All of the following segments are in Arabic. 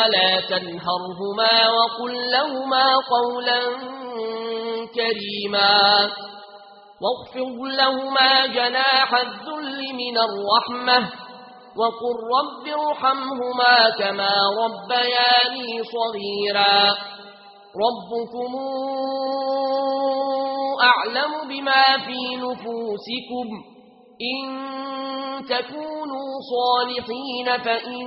ولا تنهرهما وقل لهما قولا كريما واغفر لهما جناح الذل من الرحمة وقل رب ارحمهما كما ربياني صغيرا ربكم أعلم بما في نفوسكم إن تكونوا صالحين فإن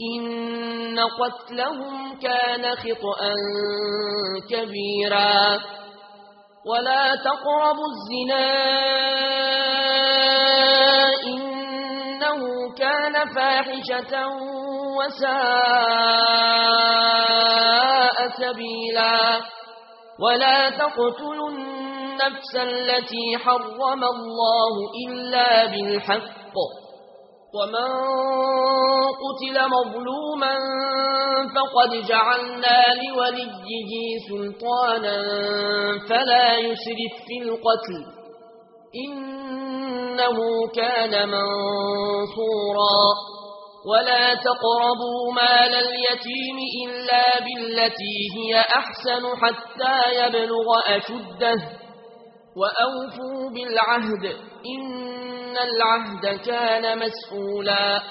إن قتلهم كان خطأا كبيرا. ولا تقربوا الزنا إنه كان فاحشة وساء سبيلا. ولا تقتلوا النفس التي حرم الله إلا بالحق. ومن قتل مظلوما فقد جعلنا لوليه سلطانا فلا في القتل إنه كان منصورا ولا تقربوا مال اليتيم إلا بالتي هي أحسن حتى يبلغ أشده وأوفوا بالعهد إن العهد كان مسؤولا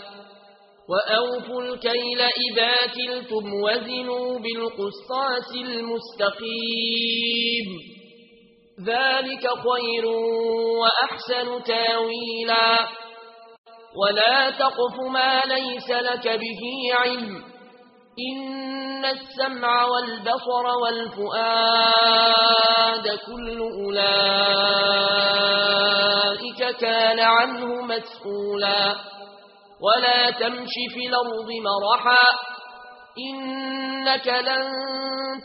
وأوفوا الكيل إذا كلتم وزنوا بالقصاص المستقيم ذلك خير وأحسن تاويلا ولا تقف ما ليس لك به علم إن السمع والبصر والفؤاد كل أولئك كان عنه مسؤولا ولا تَمْشِ في الأرض مرحا إنك لن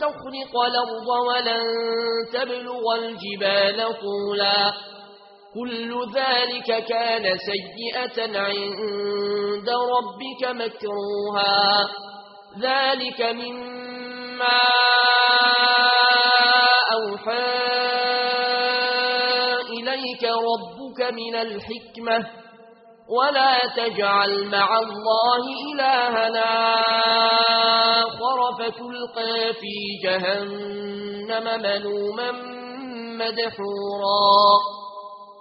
تخرق الأرض ولن تبلغ الجبال طولا كل ذلك كان سيئة عند ربك مكروها ذلك مما أوحى إليك ربك من الحكمة ولا تجعل مع الله إلهنا خرفة تلقى في جهنم ملوما مدحورا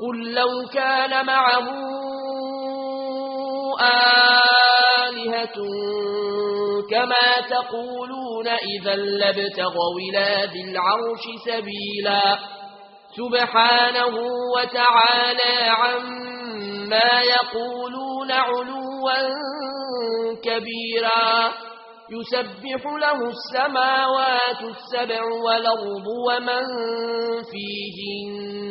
قل لو كان معه آلهة كما تقولون إذا لابتغوا إلى ذي العرش سبيلا سبحانه وتعالى عما يقولون علوا كبيرا يسبح له السماوات السبع والأرض ومن فيهن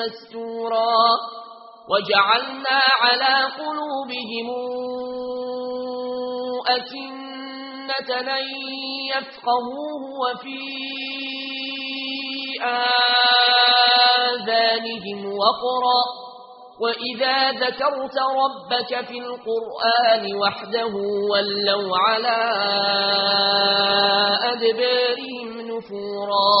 مستورا وجعلنا على قلوبهم أكنة لن يفقهوه وفي آذانهم وقرا وإذا ذكرت ربك في القرآن وحده ولوا على أدبارهم نفورا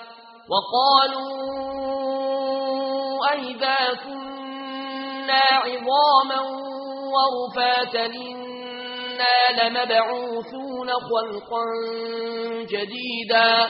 وقالوا أئذا كنا عظاما ورفاتا إنا لمبعوثون خلقا جديدا